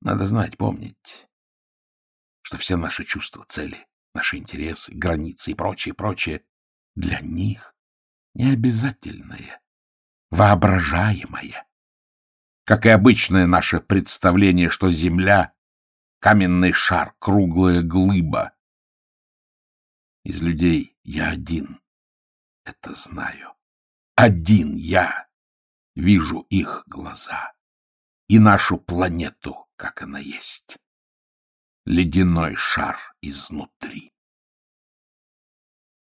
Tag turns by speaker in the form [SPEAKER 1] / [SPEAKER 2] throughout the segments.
[SPEAKER 1] Надо знать, помнить, что все наши чувства, цели, наши интересы, границы и прочее, прочее для них необязательное, воображаемое. Как и обычное наше представление, что Земля — каменный шар, круглая глыба. Из людей я один это знаю. Один я вижу их глаза и нашу планету, как она есть. Ледяной шар изнутри.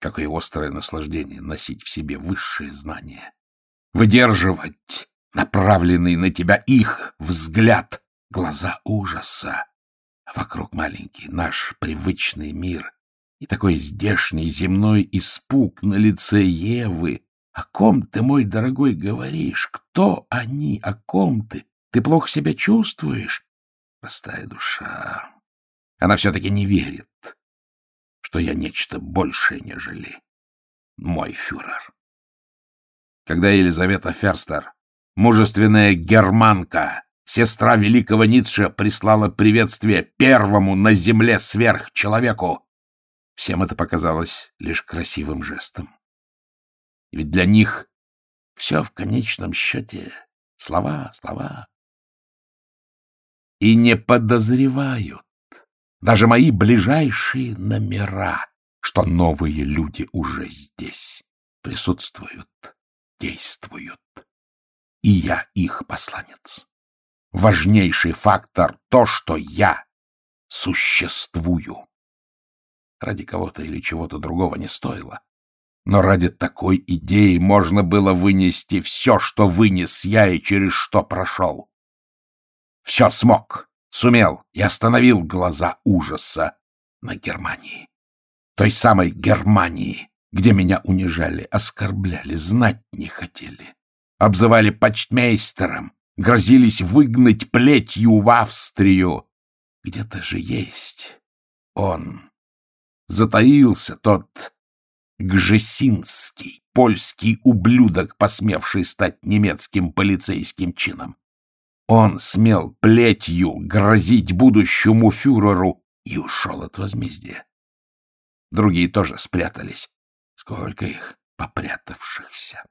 [SPEAKER 1] Какое острое наслаждение носить в себе высшие знания. Выдерживать направленный на тебя их взгляд, глаза ужаса. А вокруг маленький наш привычный мир и такой здешний земной испуг на лице Евы. О ком ты, мой дорогой, говоришь? Кто они? О ком ты? Ты плохо себя чувствуешь? Простая душа. Она все-таки не верит, что я нечто большее, нежели мой фюрер. Когда Елизавета Ферстер, мужественная германка, сестра великого Ницше, прислала приветствие первому на земле сверхчеловеку, всем это показалось лишь красивым жестом. Ведь для них все в конечном счете слова, слова. И не подозревают даже мои ближайшие номера, что новые люди уже здесь присутствуют, действуют. И я их посланец. Важнейший фактор — то, что я существую. Ради кого-то или чего-то другого не стоило. Но ради такой идеи можно было вынести все, что вынес я и через что прошел. Все смог сумел и остановил глаза ужаса на Германии. Той самой Германии, где меня унижали, оскорбляли, знать не хотели. Обзывали почтмейстером, грозились выгнать плетью в Австрию. Где-то же есть он. Затаился тот Гжесинский, польский ублюдок, посмевший стать немецким полицейским чином. Он смел плетью грозить будущему фюреру и ушел от возмездия. Другие тоже спрятались. Сколько их попрятавшихся.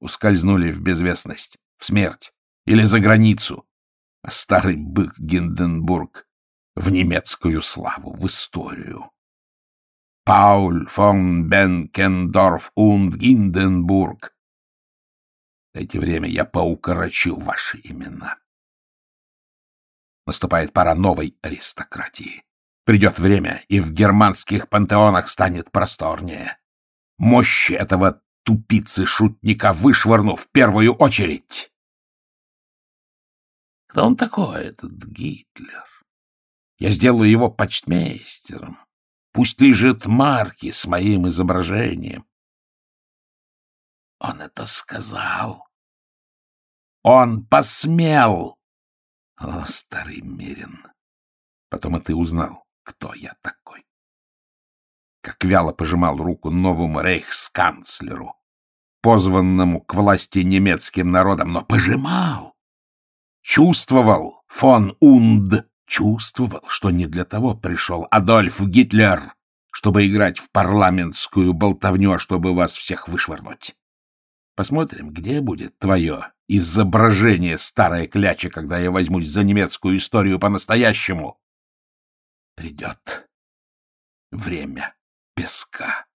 [SPEAKER 1] Ускользнули в безвестность, в смерть или за границу. А старый бык Гинденбург в немецкую славу, в историю. Пауль фон Бенкендорф und Гинденбург Дайте время, я поукорочу ваши имена. Наступает пора новой аристократии. Придет время, и в германских пантеонах станет просторнее. Мощи этого тупицы-шутника вышвырну в первую очередь. Кто он такой, этот Гитлер? Я сделаю его почтмейстером. Пусть лежит марки с моим изображением. Он это сказал. Он посмел! О, старый Мерин! Потом и ты узнал, кто я такой. Как вяло пожимал руку новому рейхсканцлеру, позванному к власти немецким народом, но пожимал. Чувствовал фон Унд, чувствовал, что не для того пришел Адольф Гитлер, чтобы играть в парламентскую болтовню, а чтобы вас всех вышвырнуть. Посмотрим, где будет твое изображение старая кляча, когда я возьмусь за немецкую историю по-настоящему. Придет время песка.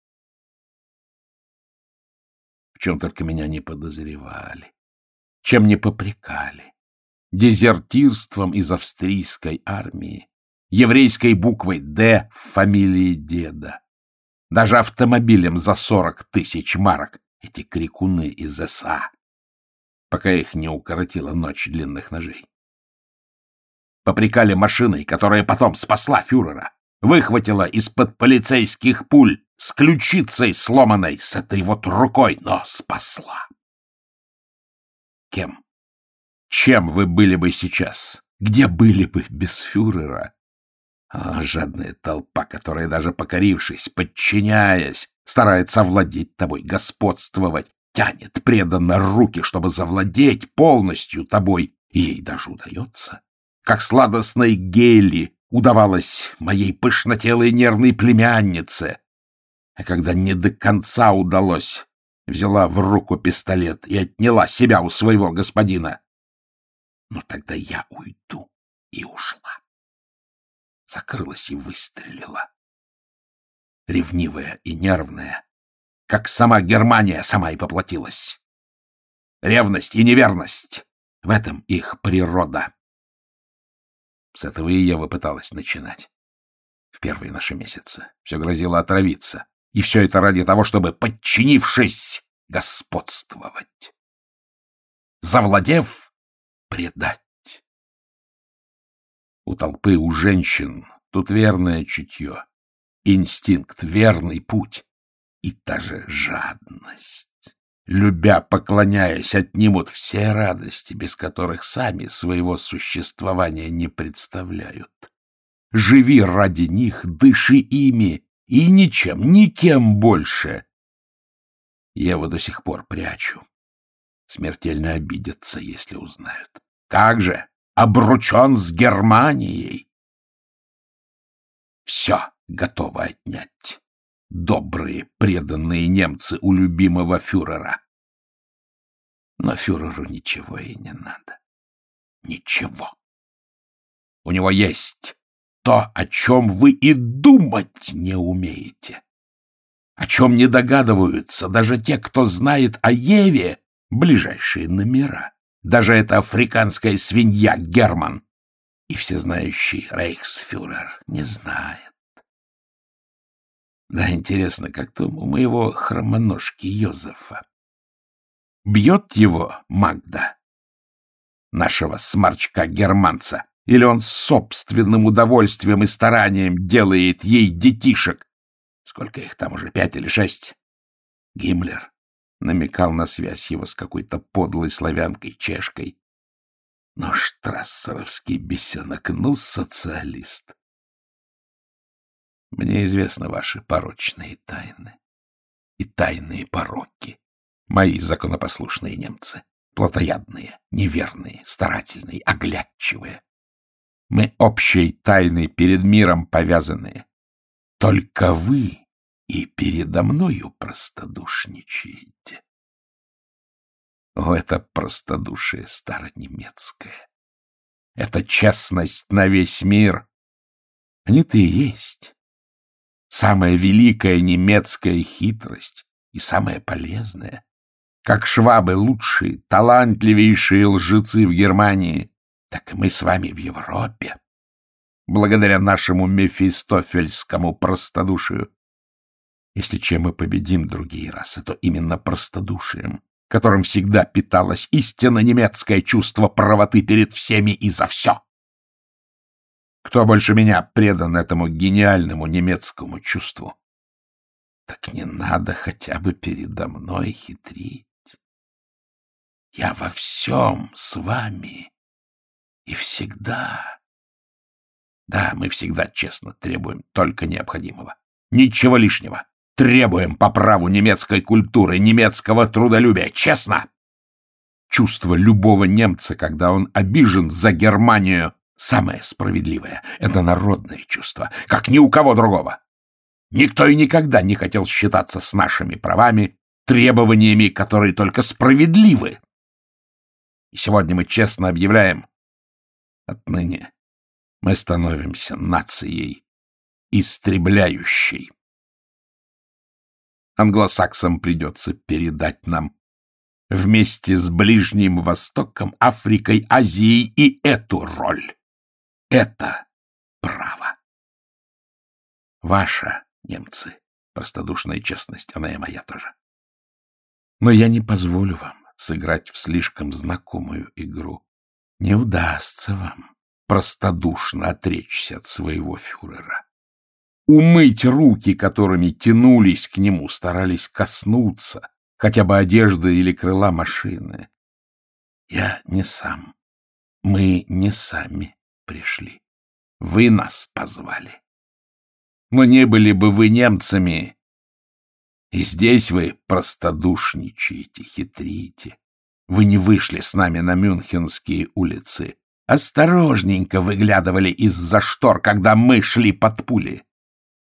[SPEAKER 1] В чем только меня не подозревали, чем не попрекали. Дезертирством из австрийской армии, еврейской буквой «Д» в фамилии деда, даже автомобилем за сорок тысяч марок, эти крикуны из СА, пока их не укоротила ночь длинных ножей. Попрекали машиной, которая потом спасла фюрера, выхватила из-под полицейских пуль с ключицей сломанной, с этой вот рукой, но спасла. Кем? Чем вы были бы сейчас? Где были бы без фюрера? О, жадная толпа, которая, даже покорившись, подчиняясь, старается овладеть тобой, господствовать, тянет преданно руки, чтобы завладеть полностью тобой, ей даже удается. как сладостной гели удавалось моей пышнотелой нервной племяннице. А когда не до конца удалось, взяла в руку пистолет и отняла себя у своего господина. Но тогда я уйду и ушла. Закрылась и выстрелила. Ревнивая и нервная, как сама Германия сама и поплатилась. Ревность и неверность — в этом их природа. С этого и Ева пыталась начинать. В первые наши месяцы все грозило отравиться. И все это ради того, чтобы, подчинившись, господствовать. Завладев, предать. У толпы, у женщин тут верное чутье, инстинкт, верный путь и та же жадность. Любя, поклоняясь, отнимут все радости, без которых сами своего существования не представляют. Живи ради них, дыши ими, и ничем, никем больше. Я его до сих пор прячу. Смертельно обидятся, если узнают. Как же? Обручен с Германией. Все готово отнять. Добрые, преданные немцы у любимого фюрера. Но фюреру ничего и не надо. Ничего. У него есть то, о чем вы и думать не умеете. О чем не догадываются даже те, кто знает о Еве ближайшие номера. Даже эта африканская свинья Герман и всезнающий рейхсфюрер не знает. Да, интересно, как там у моего хромоножки Йозефа. Бьет его Магда, нашего сморчка-германца, или он с собственным удовольствием и старанием делает ей детишек? Сколько их там уже, пять или шесть? Гиммлер намекал на связь его с какой-то подлой славянкой-чешкой. Но штрассеровский бесенок, ну, социалист. Мне известны ваши порочные тайны и тайные пороки, мои законопослушные немцы, плотоядные, неверные, старательные, оглядчивые. Мы общей тайной перед миром повязанные. Только вы и передо мною простодушничаете. О, это простодушие старонемецкое. Это честность на весь мир. Они-то и есть. Самая великая немецкая хитрость и самая полезная. Как швабы лучшие, талантливейшие лжецы в Германии, так и мы с вами в Европе. Благодаря нашему мефистофельскому простодушию. Если чем мы победим другие расы, то именно простодушием, которым всегда питалось истинно немецкое чувство правоты перед всеми и за все. Кто больше меня предан этому гениальному немецкому чувству? Так не надо хотя бы передо мной хитрить. Я во всем с вами и всегда. Да, мы всегда честно требуем только необходимого. Ничего лишнего. Требуем по праву немецкой культуры, немецкого трудолюбия. Честно! Чувство любого немца, когда он обижен за Германию, самое справедливое. Это народное чувство, как ни у кого другого. Никто и никогда не хотел считаться с нашими правами, требованиями, которые только справедливы. И сегодня мы честно объявляем, Отныне мы становимся нацией, истребляющей. Англосаксам придется передать нам вместе с Ближним Востоком, Африкой, Азией и эту роль. Это право. Ваша, немцы, простодушная честность, она и моя тоже. Но я не позволю вам сыграть в слишком знакомую игру. Не удастся вам простодушно отречься от своего фюрера. Умыть руки, которыми тянулись к нему, старались коснуться хотя бы одежды или крыла машины. Я не сам. Мы не сами пришли. Вы нас позвали. Но не были бы вы немцами. И здесь вы простодушничаете, хитрите. Вы не вышли с нами на Мюнхенские улицы, осторожненько выглядывали из-за штор, когда мы шли под пули.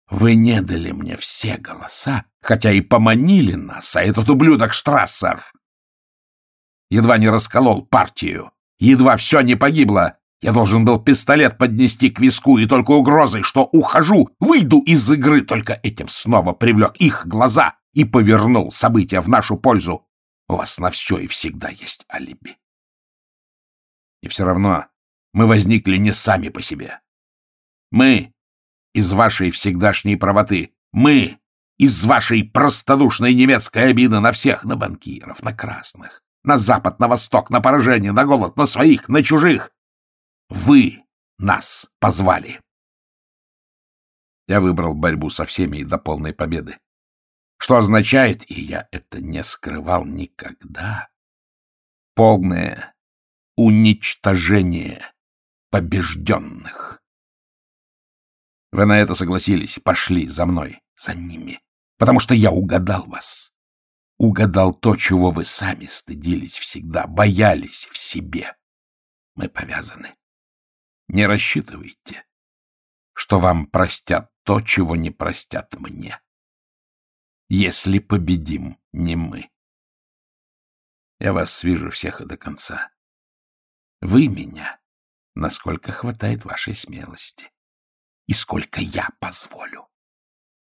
[SPEAKER 1] Вы не дали мне все голоса, хотя и поманили нас, а этот ублюдок Штрассер едва не расколол партию, едва все не погибло. Я должен был пистолет поднести к виску, и только угрозой, что ухожу, выйду из игры, только этим снова привлек их глаза и повернул события в нашу пользу. У вас на все и всегда есть алиби. И все равно мы возникли не сами по себе. Мы из вашей всегдашней правоты. Мы из вашей простодушной немецкой обиды на всех, на банкиров, на красных, на запад, на восток, на поражение, на голод, на своих, на чужих. Вы нас позвали. Я выбрал борьбу со всеми и до полной победы. Что означает, и я это не скрывал никогда, полное уничтожение побежденных. Вы на это согласились, пошли за мной, за ними, потому что я угадал вас. Угадал то, чего вы сами стыдились всегда, боялись в себе. Мы повязаны. Не рассчитывайте, что вам простят то, чего не простят мне. Если победим не мы. Я вас вижу всех и до конца. Вы меня, насколько хватает вашей смелости и сколько я позволю.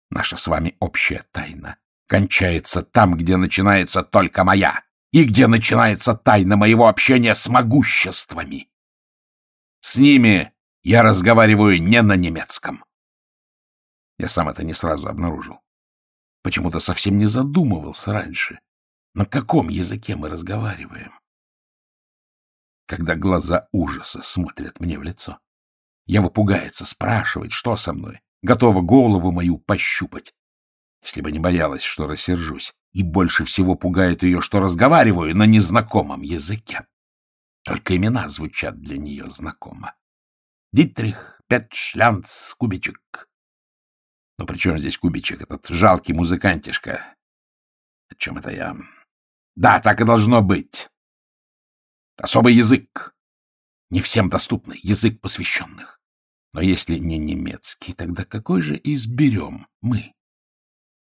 [SPEAKER 1] Наша с вами общая тайна кончается там, где начинается только моя, и где начинается тайна моего общения с могуществами. С ними я разговариваю не на немецком. Я сам это не сразу обнаружил. Почему-то совсем не задумывался раньше, на каком языке мы разговариваем. Когда глаза ужаса смотрят мне в лицо. Ева пугается, спрашивает, что со мной, готова голову мою пощупать. Если бы не боялась, что рассержусь, и больше всего пугает ее, что разговариваю на незнакомом языке. Только имена звучат для нее знакомо. Дитрих, Петшлянц, Кубичек. Но при чем здесь Кубичек, этот жалкий музыкантишка? О чем это я? Да, так и должно быть. Особый язык. Не всем доступный язык посвященных. Но если не немецкий, тогда какой же изберем мы,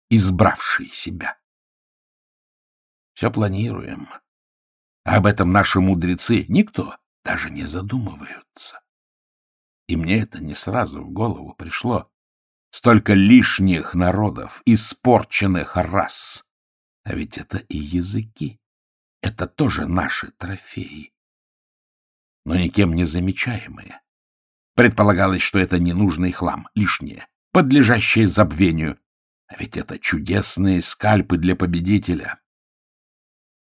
[SPEAKER 1] избравшие себя? Все планируем. Об этом наши мудрецы никто даже не задумываются. И мне это не сразу в голову пришло. Столько лишних народов, испорченных рас. А ведь это и языки. Это тоже наши трофеи. Но никем не замечаемые. Предполагалось, что это ненужный хлам, лишнее, подлежащее забвению. А ведь это чудесные скальпы для победителя.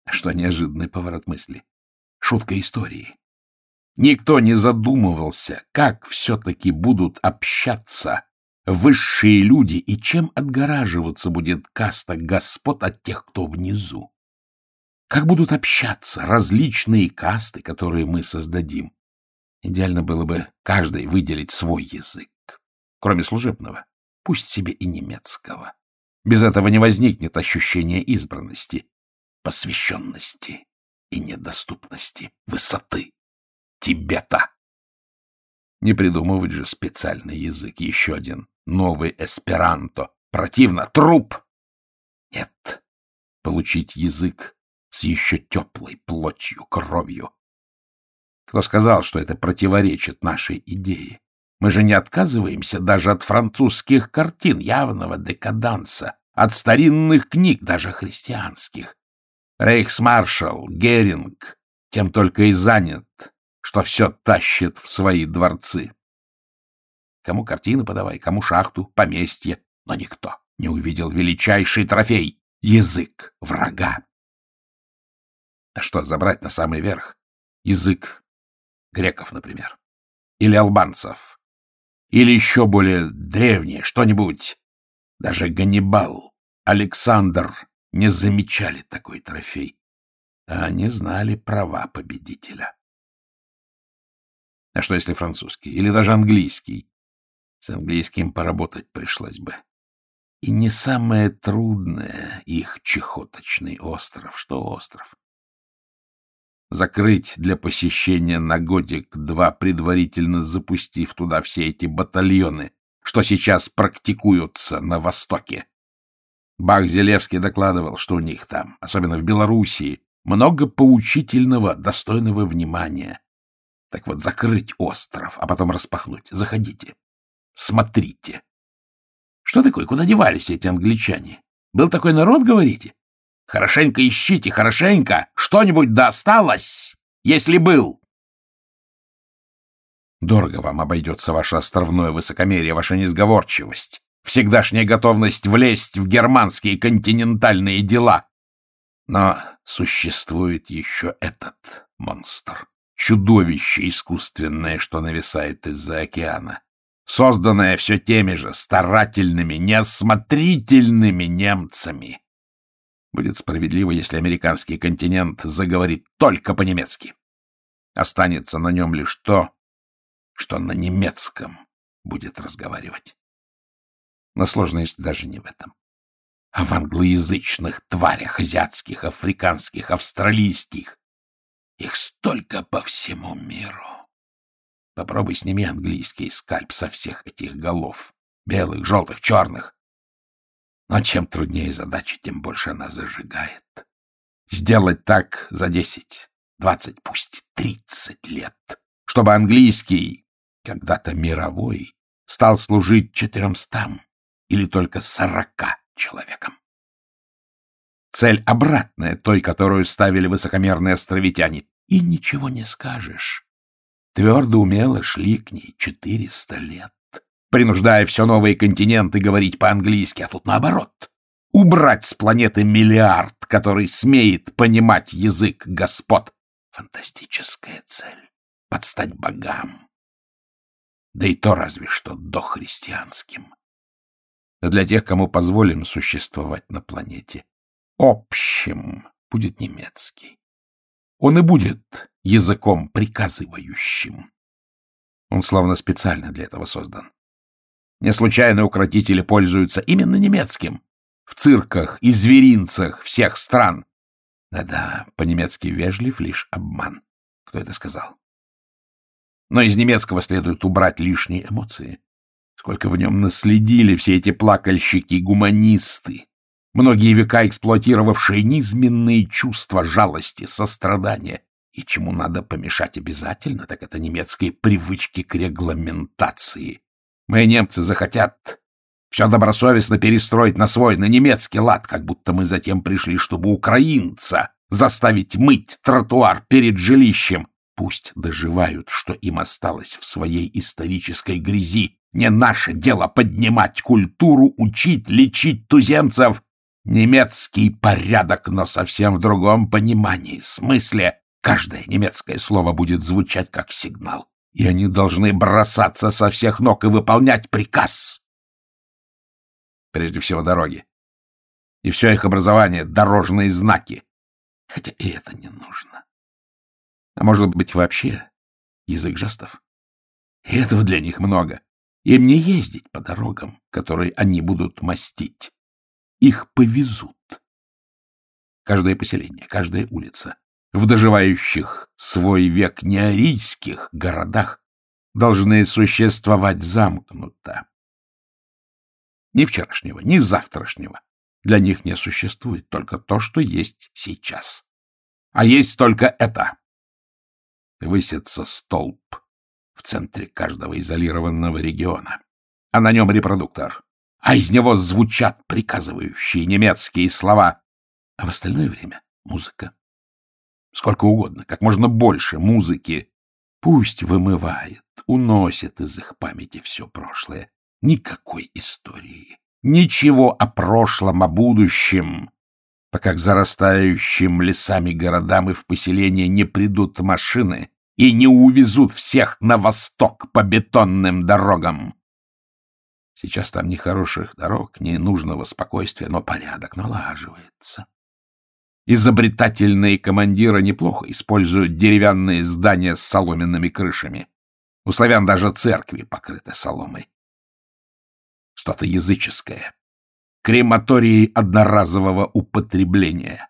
[SPEAKER 1] Что неожиданный поворот мысли. Шутка истории. Никто не задумывался, как все-таки будут общаться высшие люди и чем отгораживаться будет каста господ от тех, кто внизу. Как будут общаться различные касты, которые мы создадим. Идеально было бы каждый выделить свой язык, кроме служебного, пусть себе и немецкого. Без этого не возникнет ощущения избранности, посвященности и недоступности, высоты, Тибета. Не придумывать же специальный язык, еще один, новый эсперанто. Противно, труп! Нет, получить язык с еще теплой плотью, кровью, кто сказал, что это противоречит нашей идее? Мы же не отказываемся даже от французских картин явного декаданса, от старинных книг, даже христианских. Рейхсмаршал Геринг тем только и занят, что все тащит в свои дворцы. Кому картины подавай, кому шахту, поместье, но никто не увидел величайший трофей — язык врага. А что забрать на самый верх? Язык Греков, например. Или албанцев. Или еще более древнее, что-нибудь. Даже Ганнибал, Александр не замечали такой трофей. А они знали права победителя. А что если французский? Или даже английский? С английским поработать пришлось бы. И не самое трудное их чехоточный остров. Что остров? закрыть для посещения на годик-два, предварительно запустив туда все эти батальоны, что сейчас практикуются на Востоке. Бах-Зелевский докладывал, что у них там, особенно в Белоруссии, много поучительного, достойного внимания. Так вот, закрыть остров, а потом распахнуть. Заходите. Смотрите. Что такое? Куда девались эти англичане? Был такой народ, говорите? Хорошенько ищите, хорошенько. Что-нибудь досталось, если был. Дорого вам обойдется ваше островное высокомерие, ваша несговорчивость, всегдашняя готовность влезть в германские континентальные дела. Но существует еще этот монстр, чудовище искусственное, что нависает из-за океана, созданное все теми же старательными, неосмотрительными немцами. Будет справедливо, если американский континент заговорит только по-немецки. Останется на нем лишь то, что на немецком будет разговаривать. Но сложность даже не в этом, а в англоязычных тварях азиатских, африканских, австралийских. Их столько по всему миру. Попробуй сними английский скальп со всех этих голов. Белых, желтых, черных. Но чем труднее задача, тем больше она зажигает. Сделать так за десять, двадцать, пусть тридцать лет, чтобы английский, когда-то мировой, стал служить четыремстам или только сорока человекам. Цель обратная той, которую ставили высокомерные островитяне. И ничего не скажешь. Твердо умело шли к ней четыреста лет принуждая все новые континенты говорить по-английски, а тут наоборот. Убрать с планеты миллиард, который смеет понимать язык господ. Фантастическая цель. Подстать богам. Да и то разве что дохристианским. Для тех, кому позволено существовать на планете, общим будет немецкий. Он и будет языком приказывающим. Он словно специально для этого создан. Не случайно укротители пользуются именно немецким. В цирках и зверинцах всех стран. Да-да, по-немецки вежлив лишь обман. Кто это сказал? Но из немецкого следует убрать лишние эмоции. Сколько в нем наследили все эти плакальщики-гуманисты, многие века эксплуатировавшие низменные чувства жалости, сострадания. И чему надо помешать обязательно, так это немецкой привычки к регламентации. Мы, немцы, захотят все добросовестно перестроить на свой, на немецкий лад, как будто мы затем пришли, чтобы украинца заставить мыть тротуар перед жилищем. Пусть доживают, что им осталось в своей исторической грязи. Не наше дело поднимать культуру, учить, лечить туземцев. Немецкий порядок, но совсем в другом понимании, смысле. Каждое немецкое слово будет звучать как сигнал и они должны бросаться со всех ног и выполнять приказ. Прежде всего дороги. И все их образование — дорожные знаки. Хотя и это не нужно. А может быть, вообще язык жестов? И этого для них много. Им не ездить по дорогам, которые они будут мастить. Их повезут. Каждое поселение, каждая улица, в доживающих свой век неарийских городах должны существовать замкнуто. Ни вчерашнего, ни завтрашнего для них не существует только то, что есть сейчас. А есть только это. Высится столб в центре каждого изолированного региона, а на нем репродуктор, а из него звучат приказывающие немецкие слова, а в остальное время — музыка. Сколько угодно, как можно больше музыки. Пусть вымывает, уносит из их памяти все прошлое. Никакой истории. Ничего о прошлом, о будущем. Пока к зарастающим лесами городам и в поселение не придут машины и не увезут всех на восток по бетонным дорогам. Сейчас там ни хороших дорог, ни нужного спокойствия, но порядок налаживается. Изобретательные командиры неплохо используют деревянные здания с соломенными крышами. У славян даже церкви покрыты соломой. Что-то языческое. Крематории одноразового употребления.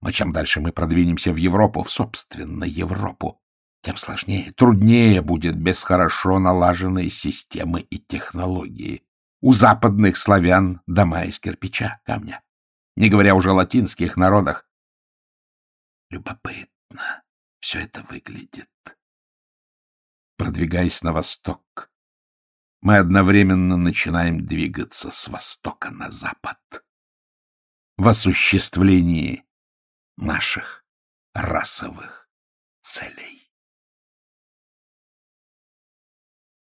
[SPEAKER 1] Но чем дальше мы продвинемся в Европу, в собственно Европу, тем сложнее, труднее будет без хорошо налаженной системы и технологии. У западных славян дома из кирпича, камня. Не говоря уже о латинских народах. Любопытно все это выглядит. Продвигаясь на восток, мы одновременно начинаем двигаться с востока на запад в осуществлении наших расовых целей.